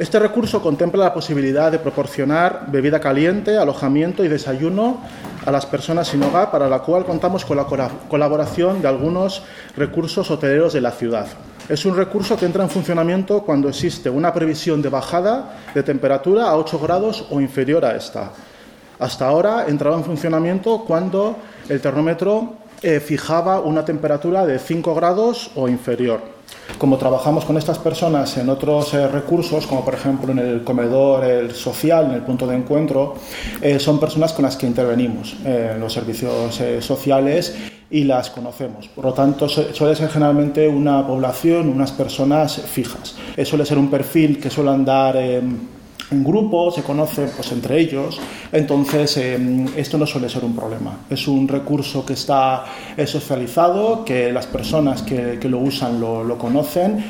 Este recurso contempla la posibilidad de proporcionar bebida caliente, alojamiento y desayuno a las personas sin hogar, para la cual contamos con la colaboración de algunos recursos hoteleros de la ciudad. Es un recurso que entra en funcionamiento cuando existe una previsión de bajada de temperatura a 8 grados o inferior a esta. Hasta ahora entraba en funcionamiento cuando el termómetro eh, fijaba una temperatura de 5 grados o inferior. Como trabajamos con estas personas en otros eh, recursos, como por ejemplo en el comedor el social, en el punto de encuentro, eh, son personas con las que intervenimos eh, en los servicios sociales y las conocemos. Por lo tanto, suele ser generalmente una población, unas personas fijas. suele ser un perfil que suele andar en grupo, se conocen pues, entre ellos, entonces em, esto no suele ser un problema. Es un recurso que está socializado, que las personas que, lo usan lo conocen